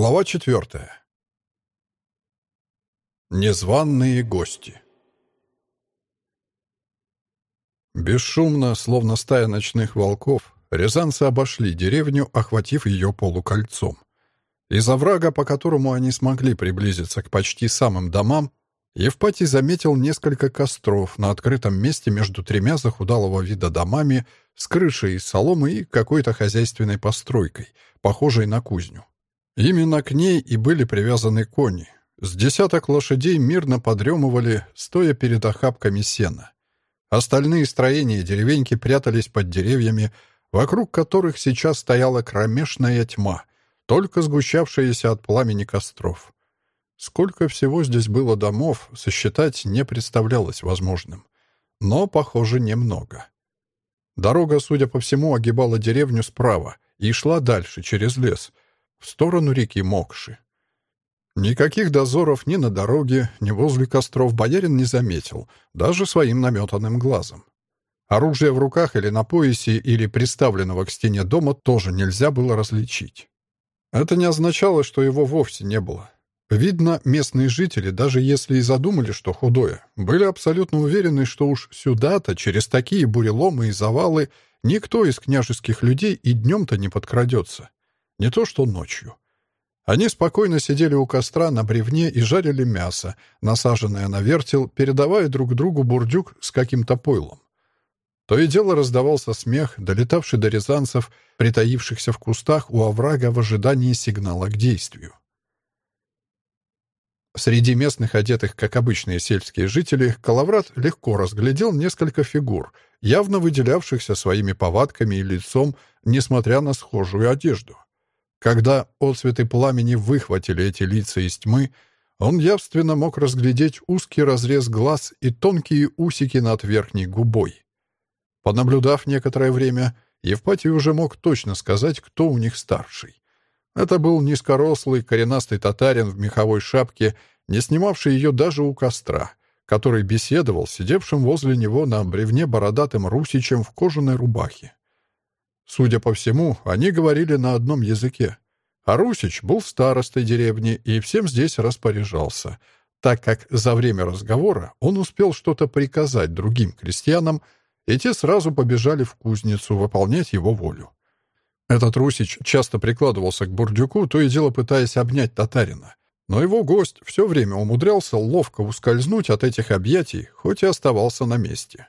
Глава четвертая. Незваные гости. Бесшумно, словно стая ночных волков, рязанцы обошли деревню, охватив ее полукольцом. Из оврага, по которому они смогли приблизиться к почти самым домам, Евпатий заметил несколько костров на открытом месте между тремя захудалого вида домами с крышей из соломы и какой-то хозяйственной постройкой, похожей на кузню. Именно к ней и были привязаны кони. С десяток лошадей мирно подремывали, стоя перед охапками сена. Остальные строения деревеньки прятались под деревьями, вокруг которых сейчас стояла кромешная тьма, только сгущавшаяся от пламени костров. Сколько всего здесь было домов, сосчитать не представлялось возможным. Но, похоже, немного. Дорога, судя по всему, огибала деревню справа и шла дальше, через лес — в сторону реки Мокши. Никаких дозоров ни на дороге, ни возле костров боярин не заметил, даже своим наметанным глазом. Оружие в руках или на поясе, или приставленного к стене дома тоже нельзя было различить. Это не означало, что его вовсе не было. Видно, местные жители, даже если и задумали, что худое, были абсолютно уверены, что уж сюда-то, через такие буреломы и завалы, никто из княжеских людей и днем-то не подкрадется. Не то что ночью. Они спокойно сидели у костра на бревне и жарили мясо, насаженное на вертел, передавая друг другу бурдюк с каким-то пойлом. То и дело раздавался смех, долетавший до рязанцев, притаившихся в кустах у оврага в ожидании сигнала к действию. Среди местных, одетых как обычные сельские жители, Калаврат легко разглядел несколько фигур, явно выделявшихся своими повадками и лицом, несмотря на схожую одежду. Когда отцветы пламени выхватили эти лица из тьмы, он явственно мог разглядеть узкий разрез глаз и тонкие усики над верхней губой. Понаблюдав некоторое время, Евпатий уже мог точно сказать, кто у них старший. Это был низкорослый, коренастый татарин в меховой шапке, не снимавший ее даже у костра, который беседовал сидевшим возле него на бревне бородатым русичем в кожаной рубахе. Судя по всему, они говорили на одном языке. А Русич был старостой деревни и всем здесь распоряжался, так как за время разговора он успел что-то приказать другим крестьянам, и те сразу побежали в кузницу выполнять его волю. Этот Русич часто прикладывался к бурдюку, то и дело пытаясь обнять татарина. Но его гость все время умудрялся ловко ускользнуть от этих объятий, хоть и оставался на месте.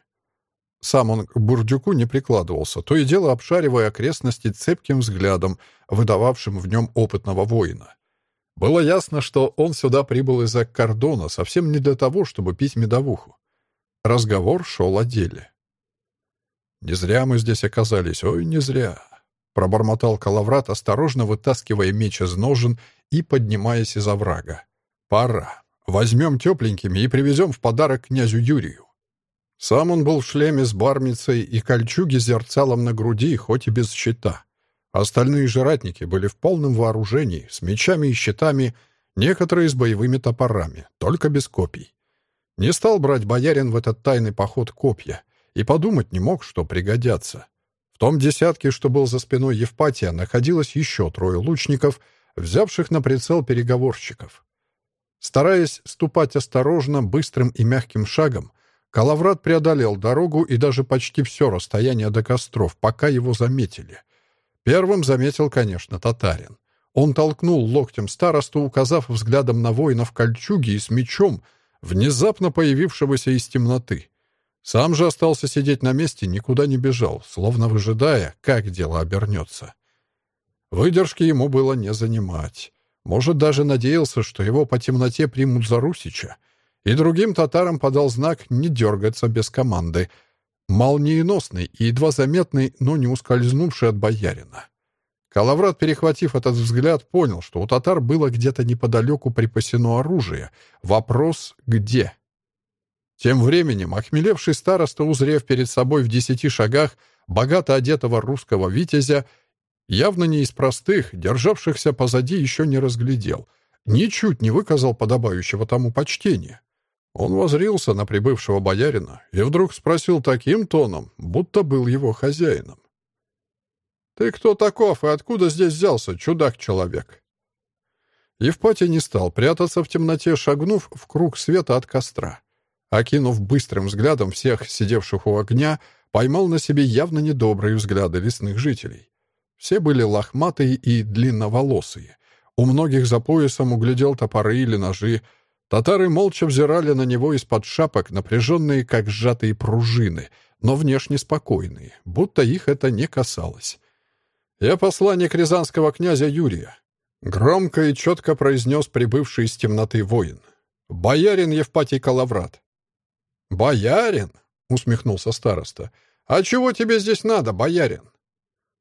Сам он к бурдюку не прикладывался, то и дело обшаривая окрестности цепким взглядом, выдававшим в нем опытного воина. Было ясно, что он сюда прибыл из-за кордона совсем не для того, чтобы пить медовуху. Разговор шел о деле. «Не зря мы здесь оказались, ой, не зря», — пробормотал Калаврат, осторожно вытаскивая меч из ножен и поднимаясь из оврага. «Пора. Возьмем тепленькими и привезем в подарок князю Юрию». Сам он был в шлеме с бармицей и кольчуге зерцалом на груди, хоть и без щита. Остальные же ратники были в полном вооружении, с мечами и щитами, некоторые с боевыми топорами, только без копий. Не стал брать боярин в этот тайный поход копья и подумать не мог, что пригодятся. В том десятке, что был за спиной Евпатия, находилось еще трое лучников, взявших на прицел переговорщиков. Стараясь ступать осторожно, быстрым и мягким шагом, Калаврат преодолел дорогу и даже почти все расстояние до костров, пока его заметили. Первым заметил, конечно, татарин. Он толкнул локтем старосту, указав взглядом на воина в кольчуге и с мечом, внезапно появившегося из темноты. Сам же остался сидеть на месте, никуда не бежал, словно выжидая, как дело обернется. Выдержки ему было не занимать. Может, даже надеялся, что его по темноте примут за Русича — и другим татарам подал знак не дергаться без команды. Молниеносный и едва заметный, но не ускользнувший от боярина. Калаврат, перехватив этот взгляд, понял, что у татар было где-то неподалеку припасено оружие. Вопрос — где? Тем временем, охмелевший староста, узрев перед собой в десяти шагах богато одетого русского витязя, явно не из простых, державшихся позади, еще не разглядел, ничуть не выказал подобающего тому почтения. Он возрился на прибывшего боярина и вдруг спросил таким тоном, будто был его хозяином. «Ты кто таков и откуда здесь взялся, чудак-человек?» Евпатий не стал прятаться в темноте, шагнув в круг света от костра. Окинув быстрым взглядом всех сидевших у огня, поймал на себе явно недобрые взгляды лесных жителей. Все были лохматые и длинноволосые. У многих за поясом углядел топоры или ножи. Татары молча взирали на него из-под шапок, напряженные, как сжатые пружины, но внешне спокойные, будто их это не касалось. «Я посланник рязанского князя Юрия», — громко и четко произнес прибывший из темноты воин. «Боярин Евпатий Калаврат». «Боярин?» — усмехнулся староста. «А чего тебе здесь надо, боярин?»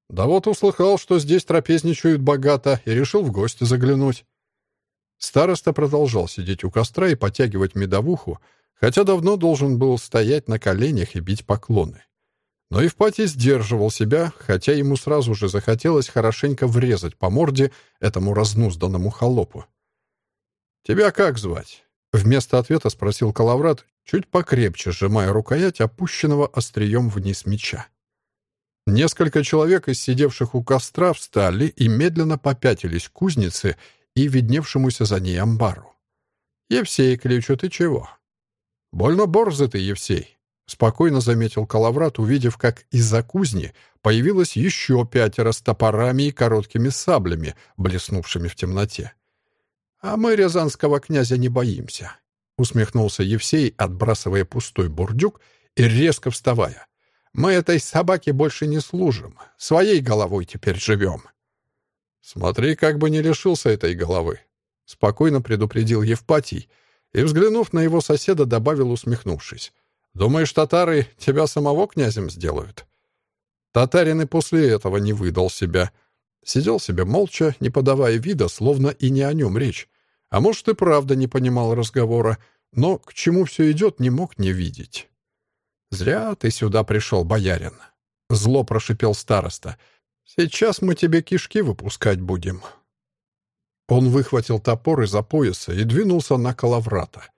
«Да вот услыхал, что здесь трапезничают богато, и решил в гости заглянуть». Староста продолжал сидеть у костра и потягивать медовуху, хотя давно должен был стоять на коленях и бить поклоны. Но Евпатий сдерживал себя, хотя ему сразу же захотелось хорошенько врезать по морде этому разнузданному холопу. «Тебя как звать?» Вместо ответа спросил Калаврат, чуть покрепче сжимая рукоять опущенного острием вниз меча. Несколько человек из сидевших у костра встали и медленно попятились к кузнице и видневшемуся за ней амбару. «Евсей кличут, и чего?» «Больно борзый ты, Евсей», — спокойно заметил Калаврат, увидев, как из-за кузни появилось еще пятеро с топорами и короткими саблями, блеснувшими в темноте. «А мы рязанского князя не боимся», — усмехнулся Евсей, отбрасывая пустой бурдюк и резко вставая. «Мы этой собаке больше не служим. Своей головой теперь живем». «Смотри, как бы не лишился этой головы», — спокойно предупредил Евпатий и, взглянув на его соседа, добавил, усмехнувшись. «Думаешь, татары тебя самого князем сделают?» Татарин и после этого не выдал себя — Сидел себе молча, не подавая вида, словно и не о нем речь. А может, и правда не понимал разговора, но к чему все идет, не мог не видеть. «Зря ты сюда пришел, боярин», — зло прошипел староста. «Сейчас мы тебе кишки выпускать будем». Он выхватил топор из-за пояса и двинулся на Калаврата.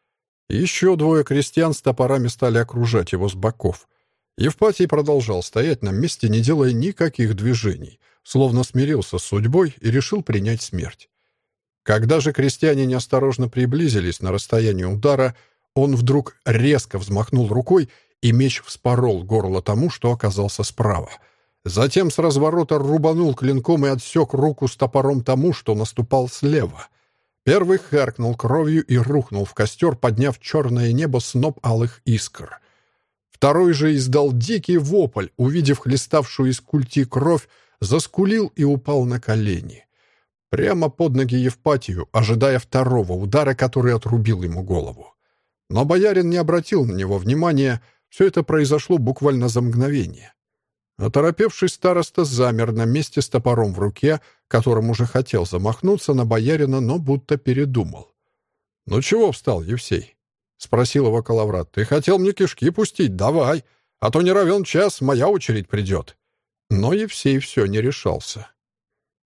Еще двое крестьян с топорами стали окружать его с боков. Евпатий продолжал стоять на месте, не делая никаких движений, словно смирился с судьбой и решил принять смерть. Когда же крестьяне неосторожно приблизились на расстояние удара, он вдруг резко взмахнул рукой, и меч вспорол горло тому, что оказался справа. Затем с разворота рубанул клинком и отсек руку с топором тому, что наступал слева. Первый харкнул кровью и рухнул в костер, подняв черное небо сноп алых искр. Второй же издал дикий вопль, увидев хлеставшую из культи кровь, заскулил и упал на колени. Прямо под ноги Евпатию, ожидая второго удара, который отрубил ему голову. Но боярин не обратил на него внимания, все это произошло буквально за мгновение. Оторопевший староста замер на месте с топором в руке, которым уже хотел замахнуться на боярина, но будто передумал. «Ну чего встал, Евсей?» — спросил его Калаврат. «Ты хотел мне кишки пустить? Давай, а то не равен час, моя очередь придет». Но Евсей все не решался.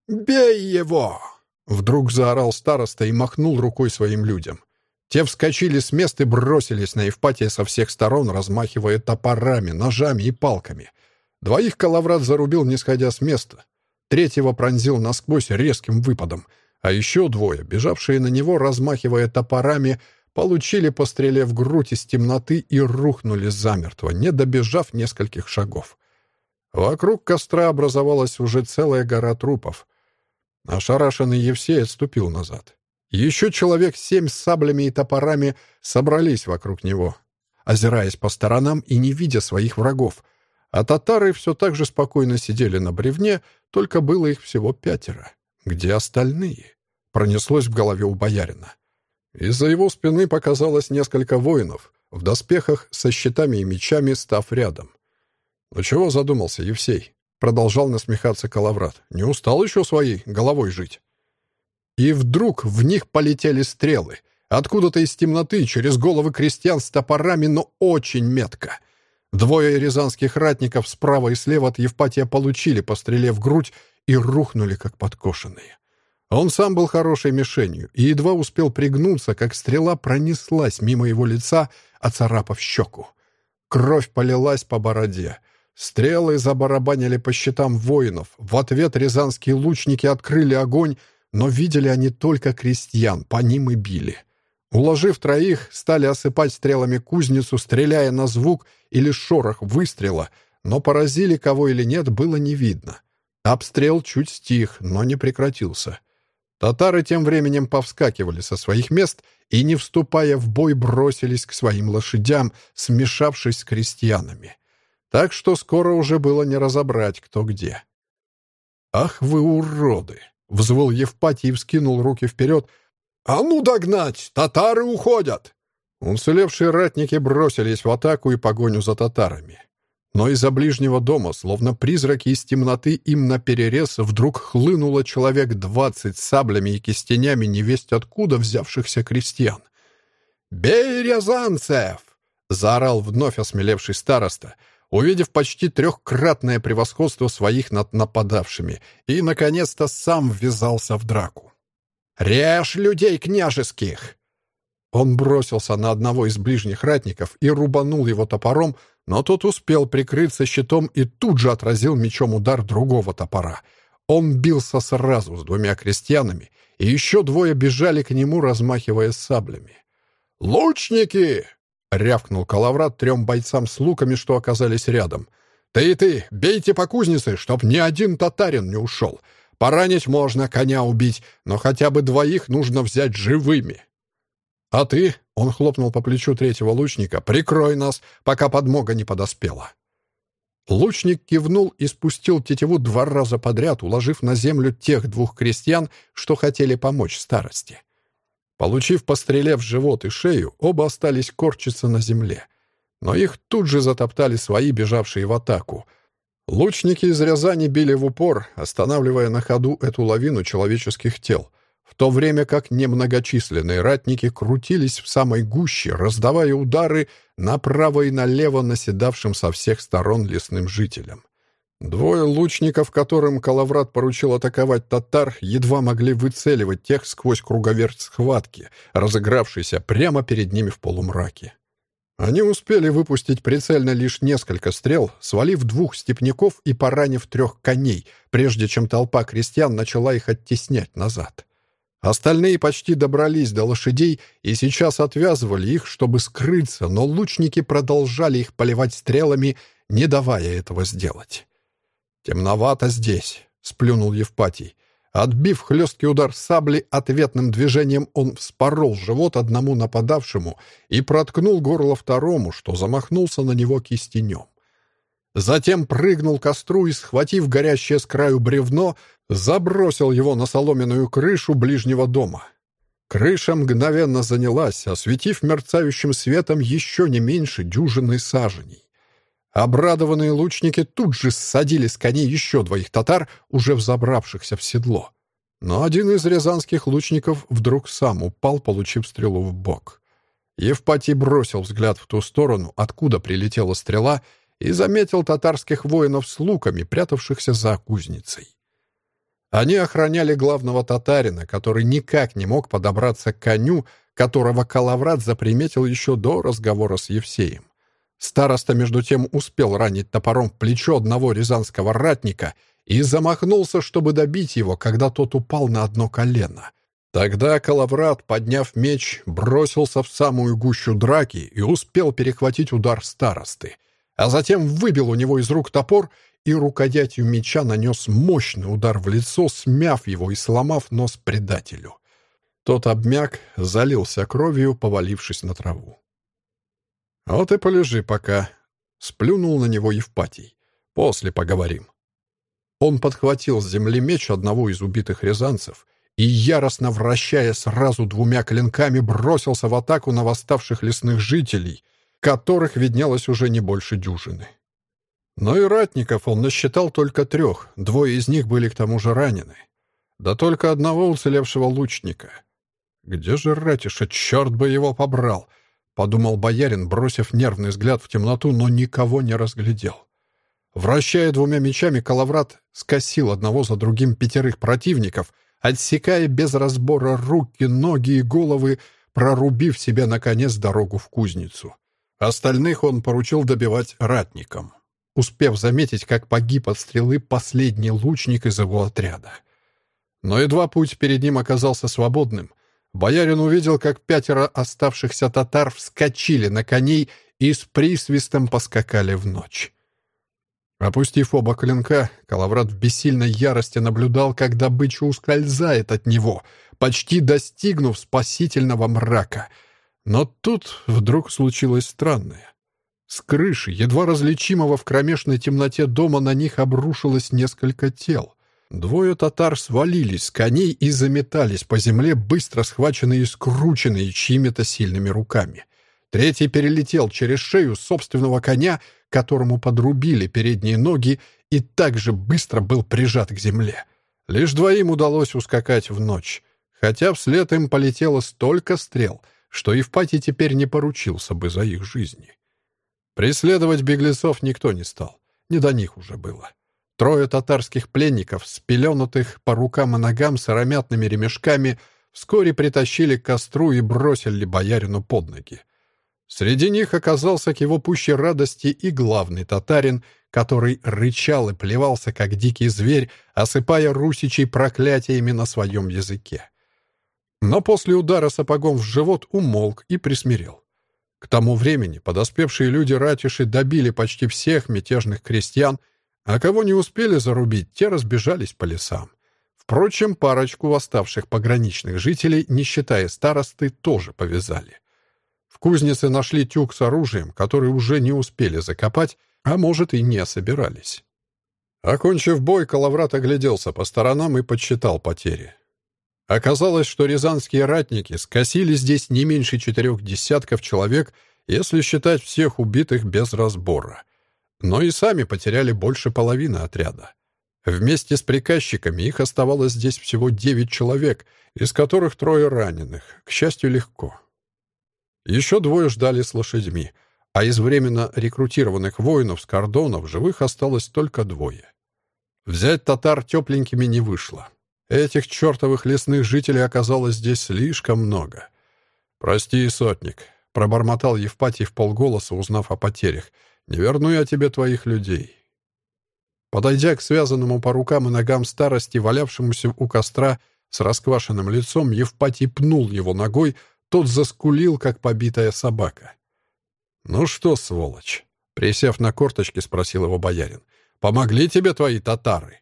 «Бей его!» Вдруг заорал староста и махнул рукой своим людям. Те вскочили с места и бросились на Евпатия со всех сторон, размахивая топорами, ножами и палками. Двоих Калаврат зарубил, не сходя с места. Третьего пронзил насквозь резким выпадом. А еще двое, бежавшие на него, размахивая топорами, получили по стреле в грудь из темноты и рухнули замертво, не добежав нескольких шагов. Вокруг костра образовалась уже целая гора трупов. Ошарашенный Евсей отступил назад. Еще человек семь с саблями и топорами собрались вокруг него, озираясь по сторонам и не видя своих врагов. А татары все так же спокойно сидели на бревне, только было их всего пятеро. Где остальные? Пронеслось в голове у боярина. Из-за его спины показалось несколько воинов, в доспехах со щитами и мечами, став рядом. «Ну чего задумался, Евсей?» Продолжал насмехаться Калаврат. «Не устал еще своей головой жить?» И вдруг в них полетели стрелы. Откуда-то из темноты, через головы крестьян с топорами, но очень метко. Двое рязанских ратников справа и слева от Евпатия получили по стреле в грудь и рухнули, как подкошенные. Он сам был хорошей мишенью и едва успел пригнуться, как стрела пронеслась мимо его лица, оцарапав щеку. Кровь полилась по бороде. Стрелы забарабанили по щитам воинов. В ответ рязанские лучники открыли огонь, но видели они только крестьян, по ним и били. Уложив троих, стали осыпать стрелами кузницу, стреляя на звук или шорох выстрела, но поразили кого или нет, было не видно. Обстрел чуть стих, но не прекратился. Татары тем временем повскакивали со своих мест и, не вступая в бой, бросились к своим лошадям, смешавшись с крестьянами. Так что скоро уже было не разобрать, кто где. «Ах вы уроды!» — взвыл Евпатий и вскинул руки вперед. «А ну догнать! Татары уходят!» Уцелевшие ратники бросились в атаку и погоню за татарами. Но из-за ближнего дома, словно призраки из темноты, им наперерез вдруг хлынуло человек двадцать саблями и кистенями невесть откуда взявшихся крестьян. «Бей, рязанцев!» — заорал вновь осмелевший староста, увидев почти трехкратное превосходство своих над нападавшими, и, наконец-то, сам ввязался в драку. «Режь людей княжеских!» Он бросился на одного из ближних ратников и рубанул его топором, но тот успел прикрыться щитом и тут же отразил мечом удар другого топора. Он бился сразу с двумя крестьянами, и еще двое бежали к нему, размахивая саблями. «Лучники!» — рявкнул Калаврат трем бойцам с луками, что оказались рядом. «Ты и ты, бейте по кузнице, чтоб ни один татарин не ушел. Поранить можно, коня убить, но хотя бы двоих нужно взять живыми». «А ты?» — он хлопнул по плечу третьего лучника. «Прикрой нас, пока подмога не подоспела». Лучник кивнул и спустил тетиву два раза подряд, уложив на землю тех двух крестьян, что хотели помочь старости. Получив по стреле в живот и шею, оба остались корчиться на земле. Но их тут же затоптали свои, бежавшие в атаку. Лучники из Рязани били в упор, останавливая на ходу эту лавину человеческих тел — в то время как немногочисленные ратники крутились в самой гуще, раздавая удары направо и налево наседавшим со всех сторон лесным жителям. Двое лучников, которым Калаврат поручил атаковать татар, едва могли выцеливать тех сквозь круговерть схватки, разыгравшейся прямо перед ними в полумраке. Они успели выпустить прицельно лишь несколько стрел, свалив двух степняков и поранив трех коней, прежде чем толпа крестьян начала их оттеснять назад. Остальные почти добрались до лошадей и сейчас отвязывали их, чтобы скрыться, но лучники продолжали их поливать стрелами, не давая этого сделать. «Темновато здесь», — сплюнул Евпатий. Отбив хлесткий удар сабли, ответным движением он вспорол живот одному нападавшему и проткнул горло второму, что замахнулся на него кистенем. Затем прыгнул к костру и, схватив горящее с краю бревно, забросил его на соломенную крышу ближнего дома. Крыша мгновенно занялась, осветив мерцающим светом еще не меньше дюжины саженей. Обрадованные лучники тут же ссадили с коней еще двоих татар, уже взобравшихся в седло. Но один из рязанских лучников вдруг сам упал, получив стрелу в бок. Евпатий бросил взгляд в ту сторону, откуда прилетела стрела, и заметил татарских воинов с луками, прятавшихся за кузницей. Они охраняли главного татарина, который никак не мог подобраться к коню, которого Калаврат заприметил еще до разговора с Евсеем. Староста, между тем, успел ранить топором в плечо одного рязанского ратника и замахнулся, чтобы добить его, когда тот упал на одно колено. Тогда Калаврат, подняв меч, бросился в самую гущу драки и успел перехватить удар старосты а затем выбил у него из рук топор и рукоятью меча нанес мощный удар в лицо, смяв его и сломав нос предателю. Тот обмяк, залился кровью, повалившись на траву. «Вот и полежи пока», — сплюнул на него Евпатий. «После поговорим». Он подхватил с земли меч одного из убитых рязанцев и, яростно вращая сразу двумя клинками, бросился в атаку на восставших лесных жителей — которых виднелось уже не больше дюжины. Но и ратников он насчитал только трех, двое из них были к тому же ранены. Да только одного уцелевшего лучника. «Где же Ратиша? Черт бы его побрал!» — подумал боярин, бросив нервный взгляд в темноту, но никого не разглядел. Вращая двумя мечами, Калаврат скосил одного за другим пятерых противников, отсекая без разбора руки, ноги и головы, прорубив себе, наконец, дорогу в кузницу. Остальных он поручил добивать ратникам, успев заметить, как погиб от стрелы последний лучник из его отряда. Но едва путь перед ним оказался свободным, боярин увидел, как пятеро оставшихся татар вскочили на коней и с присвистом поскакали в ночь. Опустив оба клинка, Калаврат в бессильной ярости наблюдал, как добыча ускользает от него, почти достигнув спасительного мрака. Но тут вдруг случилось странное. С крыши, едва различимого в кромешной темноте дома, на них обрушилось несколько тел. Двое татар свалились с коней и заметались по земле, быстро схваченные и скрученные чьими-то сильными руками. Третий перелетел через шею собственного коня, которому подрубили передние ноги, и также быстро был прижат к земле. Лишь двоим удалось ускакать в ночь, хотя вслед им полетело столько стрел, что и в пати теперь не поручился бы за их жизни. Преследовать беглецов никто не стал, не до них уже было. Трое татарских пленников, спеленутых по рукам и ногам сыромятными ремешками, вскоре притащили к костру и бросили боярину под ноги. Среди них оказался к его пущей радости и главный татарин, который рычал и плевался, как дикий зверь, осыпая русичей проклятиями на своем языке. Но после удара сапогом в живот умолк и присмирел. К тому времени подоспевшие люди ратиши добили почти всех мятежных крестьян а кого не успели зарубить, те разбежались по лесам. Впрочем, парочку восставших пограничных жителей, не считая старосты, тоже повязали. В кузнице нашли тюк с оружием, который уже не успели закопать, а может и не собирались. Окончив бой, Калаврат огляделся по сторонам и подсчитал потери. Оказалось, что рязанские ратники скосили здесь не меньше четырех десятков человек, если считать всех убитых без разбора — но и сами потеряли больше половины отряда. Вместе с приказчиками их оставалось здесь всего девять человек, из которых трое раненых, к счастью, легко. Еще двое ждали с лошадьми, а из временно рекрутированных воинов с кордонов живых осталось только двое. Взять татар тепленькими не вышло. Этих чертовых лесных жителей оказалось здесь слишком много. «Прости, сотник», — пробормотал Евпатий в полголоса, узнав о потерях — не верну я тебе твоих людей». Подойдя к связанному по рукам и ногам старости, валявшемуся у костра с расквашенным лицом, Евпатий пнул его ногой, тот заскулил, как побитая собака. «Ну что, сволочь?» — присев на корточки, спросил его боярин. «Помогли тебе твои татары?»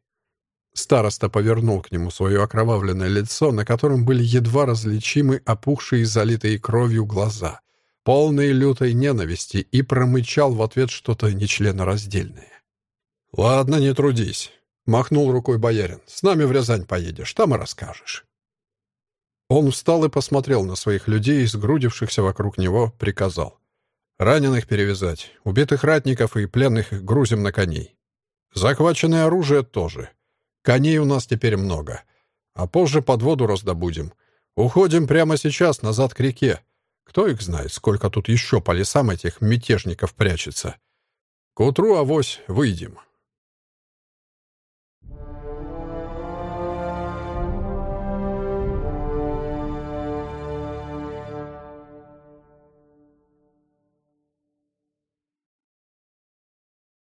Староста повернул к нему свое окровавленное лицо, на котором были едва различимы опухшие и залитые кровью глаза полный лютой ненависти, и промычал в ответ что-то нечленораздельное. «Ладно, не трудись», — махнул рукой боярин. «С нами в Рязань поедешь, там и расскажешь». Он встал и посмотрел на своих людей, сгрудившихся вокруг него, приказал. «Раненых перевязать, убитых ратников и пленных грузим на коней. Захваченное оружие тоже. Коней у нас теперь много. А позже под воду раздобудем. Уходим прямо сейчас назад к реке. Кто их знает, сколько тут еще по лесам этих мятежников прячется. К утру авось выйдем.